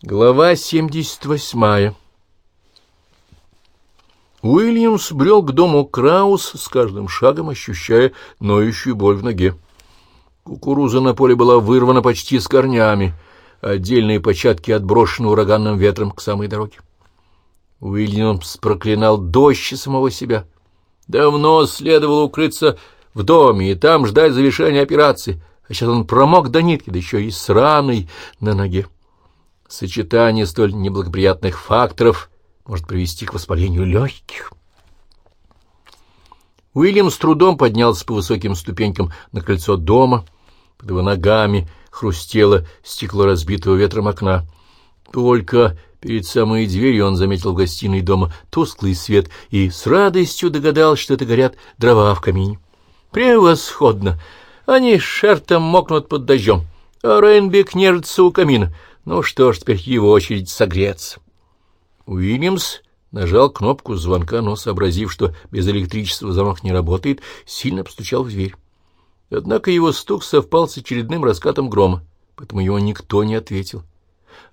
Глава 78 Уильямс брел к дому Краус, с каждым шагом ощущая ноющую боль в ноге. Кукуруза на поле была вырвана почти с корнями, отдельные початки отброшены ураганным ветром к самой дороге. Уильямс проклинал дождь самого себя. Давно следовало укрыться в доме и там ждать завершения операции, а сейчас он промок до нитки, да еще и с раной на ноге. Сочетание столь неблагоприятных факторов может привести к воспалению легких. Уильям с трудом поднялся по высоким ступенькам на крыльцо дома. Под его ногами хрустело стекло разбитого ветром окна. Только перед самой дверью он заметил в гостиной дома тусклый свет и с радостью догадался, что это горят дрова в камине. «Превосходно! Они шертом мокнут под дождем, а Рейнбек нежится у камина. Ну что ж, теперь его очередь согреться. Уильямс нажал кнопку звонка, но, сообразив, что без электричества звонок не работает, сильно постучал в дверь. Однако его стук совпал с очередным раскатом грома, поэтому его никто не ответил.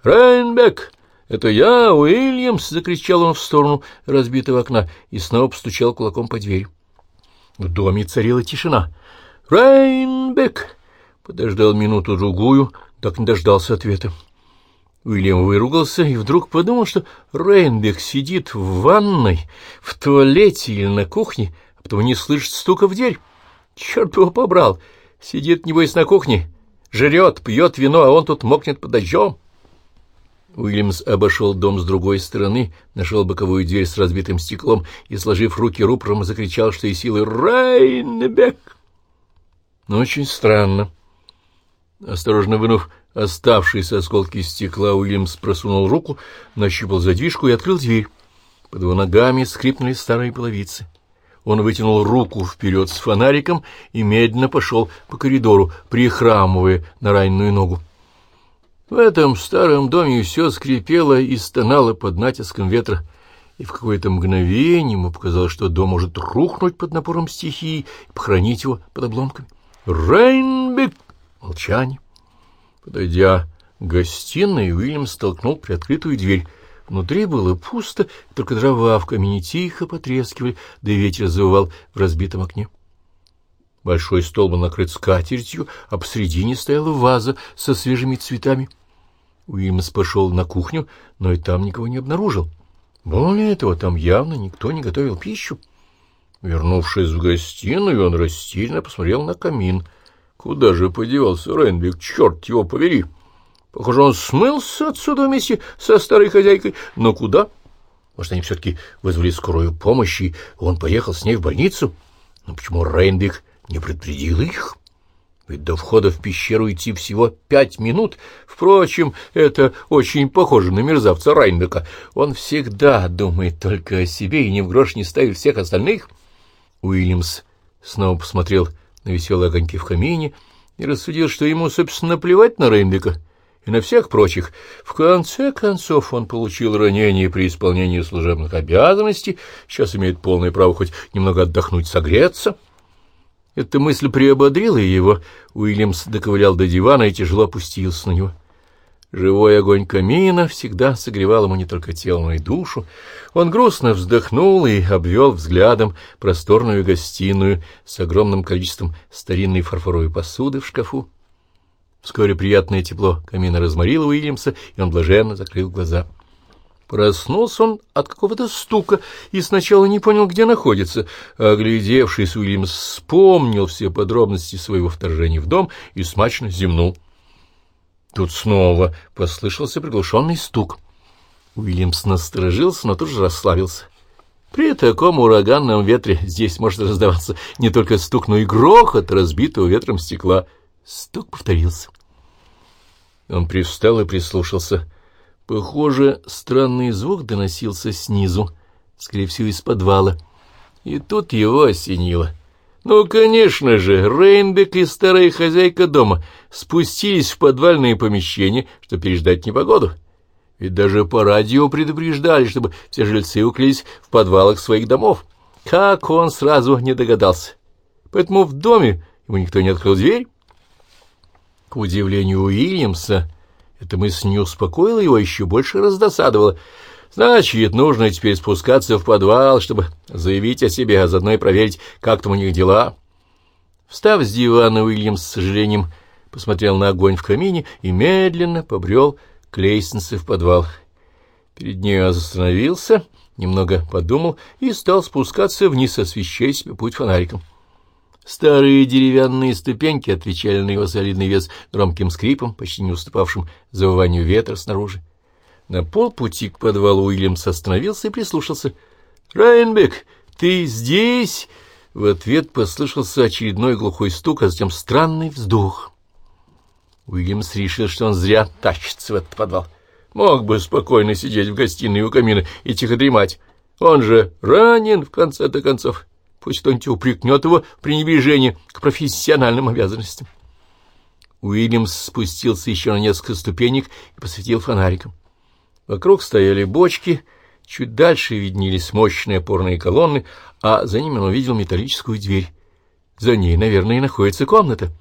«Райнбек, это я, Уильямс!» — закричал он в сторону разбитого окна и снова постучал кулаком по двери. В доме царила тишина. «Райнбек!» — подождал минуту-другую, так не дождался ответа. Уильям выругался и вдруг подумал, что Рейнбек сидит в ванной, в туалете или на кухне, а потом не слышит стука в дверь. Черт его побрал! Сидит, небось, на кухне, жрет, пьет вино, а он тут мокнет под дождем. Уильямс обошел дом с другой стороны, нашел боковую дверь с разбитым стеклом и, сложив руки рупором, закричал, что и силы «Рейнбек!». Но очень странно. Осторожно вынув оставшиеся осколки стекла, Уильямс просунул руку, нащупал задвижку и открыл дверь. Под его ногами скрипнули старые половицы. Он вытянул руку вперед с фонариком и медленно пошел по коридору, прихрамывая на раненую ногу. В этом старом доме все скрипело и стонало под натиском ветра, и в какое-то мгновение ему показалось, что дом может рухнуть под напором стихии и похоронить его под обломками. «Рейнбек!» Молчание. Подойдя к гостиной, Уильям столкнул приоткрытую дверь. Внутри было пусто, только дрова в камине тихо потрескивали, да и ветер завывал в разбитом окне. Большой стол был накрыт скатертью, а посредине стояла ваза со свежими цветами. Уильямс пошел на кухню, но и там никого не обнаружил. Более того, там явно никто не готовил пищу. Вернувшись в гостиную, он растерянно посмотрел на камин — Куда же подевался Рейнбек, черт его побери! Похоже, он смылся отсюда вместе со старой хозяйкой. Но куда? Может, они все-таки вызвали скорую помощь, и он поехал с ней в больницу? Но почему Рейнбек не предупредил их? Ведь до входа в пещеру идти всего пять минут. Впрочем, это очень похоже на мерзавца Райнбека. Он всегда думает только о себе и ни в грош не ставит всех остальных. Уильямс снова посмотрел на веселые огоньки в камине и рассудил, что ему, собственно, плевать на Рейнбека и на всех прочих. В конце концов он получил ранение при исполнении служебных обязанностей, сейчас имеет полное право хоть немного отдохнуть, согреться. Эта мысль приободрила его. Уильямс доковылял до дивана и тяжело опустился на него. Живой огонь камина всегда согревал ему не только тело, но и душу. Он грустно вздохнул и обвел взглядом просторную гостиную с огромным количеством старинной фарфоровой посуды в шкафу. Вскоре приятное тепло камина разморило Уильямса, и он блаженно закрыл глаза. Проснулся он от какого-то стука и сначала не понял, где находится. Оглядевшись, Уильямс вспомнил все подробности своего вторжения в дом и смачно зевнул. Тут снова послышался приглушенный стук. Уильямс насторожился, но тут же расслабился. При таком ураганном ветре здесь может раздаваться не только стук, но и грохот разбитого ветром стекла. Стук повторился. Он привстал и прислушался. Похоже, странный звук доносился снизу, скорее всего, из подвала. И тут его осенило — ну, конечно же, Рейнбек и старая хозяйка дома спустились в подвальные помещения, чтобы переждать непогоду. Ведь даже по радио предупреждали, чтобы все жильцы укрылись в подвалах своих домов. Как он сразу не догадался. Поэтому в доме ему никто не открыл дверь. К удивлению Уильямса, Эта мысль не успокоила его, еще больше раздосадовала. Значит, нужно теперь спускаться в подвал, чтобы заявить о себе, а заодно и проверить, как там у них дела. Встав с дивана, Уильям с сожалением посмотрел на огонь в камине и медленно побрел к лестнице в подвал. Перед нею остановился, немного подумал и стал спускаться вниз, освещая себе путь фонариком. Старые деревянные ступеньки отвечали на его солидный вес громким скрипом, почти не уступавшим завыванию ветра снаружи. На полпути к подвалу Уильямс остановился и прислушался. «Райнбек, ты здесь?» В ответ послышался очередной глухой стук, а затем странный вздох. Уильямс решил, что он зря тащится в этот подвал. Мог бы спокойно сидеть в гостиной у камина и тихо дремать. Он же ранен, в конце-то концов. Пусть кто-нибудь упрекнет его в пренебрежении к профессиональным обязанностям. Уильямс спустился еще на несколько ступенек и посветил фонариком. Вокруг стояли бочки — Чуть дальше виднелись мощные опорные колонны, а за ними он увидел металлическую дверь. За ней, наверное, и находится комната.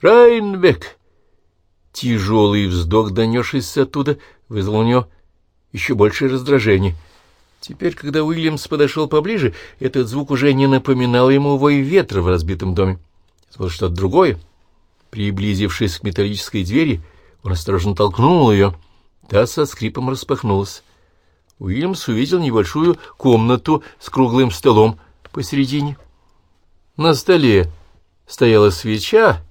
«Райнбек!» Тяжелый вздох, донесшийся оттуда, вызвал у него еще большее раздражение. Теперь, когда Уильямс подошел поближе, этот звук уже не напоминал ему вой ветра в разбитом доме. Это было что-то другое. Приблизившись к металлической двери, он осторожно толкнул ее. Та со скрипом распахнулась. Уильямс увидел небольшую комнату с круглым столом посередине. На столе стояла свеча,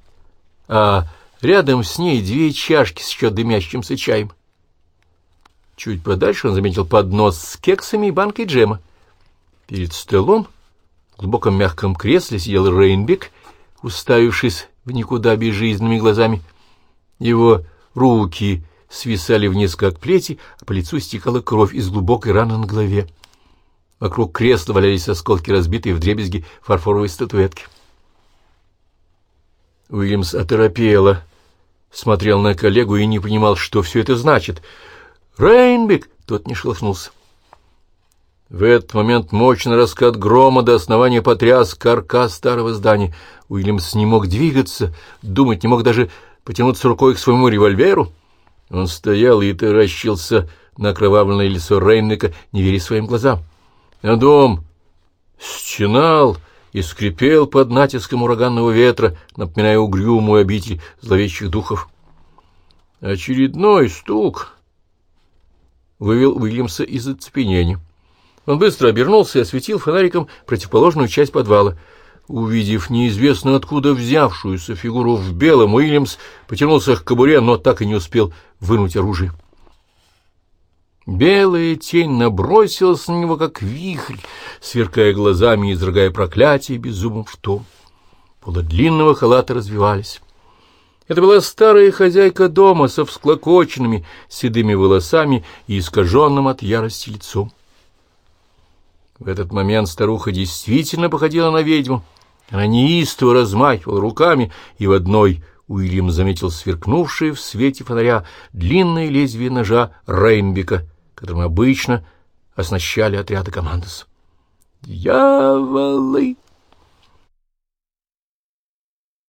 а рядом с ней две чашки с еще дымящимся чаем. Чуть подальше он заметил поднос с кексами и банкой джема. Перед столом в глубоком мягком кресле сидел Рейнбек, уставившись в никуда безжизненными глазами. Его руки свисали вниз, как плети, а по лицу стекала кровь из глубокой раны на голове. Вокруг кресла валялись осколки разбитой вдребезги фарфоровой статуэтки. Уильямс оторопело, смотрел на коллегу и не понимал, что все это значит. «Рейнбек!» — тот не шелохнулся. В этот момент мощный раскат грома до основания потряс каркас старого здания. Уильямс не мог двигаться, думать, не мог даже потянуться рукой к своему револьверу. Он стоял и таращился на окровавленное лицо Рейнника, не веря своим глазам. А дом стенал и скрипел под натиском ураганного ветра, напоминая угрюмую обитель зловещих духов. Очередной стук вывел Уильямса из оцепенения. Он быстро обернулся и осветил фонариком противоположную часть подвала — Увидев неизвестно откуда взявшуюся фигуру в белом, Уильямс потянулся к кобуре, но так и не успел вынуть оружие. Белая тень набросилась на него, как вихрь, сверкая глазами и изрыгая проклятие безумным ртом. Полы длинного халата развивались. Это была старая хозяйка дома со всклокоченными седыми волосами и искаженным от ярости лицом. В этот момент старуха действительно походила на ведьму. Она неистово размахивала руками, и в одной Уильям заметил сверкнувшее в свете фонаря длинное лезвие ножа Рейнбека, которым обычно оснащали отряды командос. «Дьяволы!»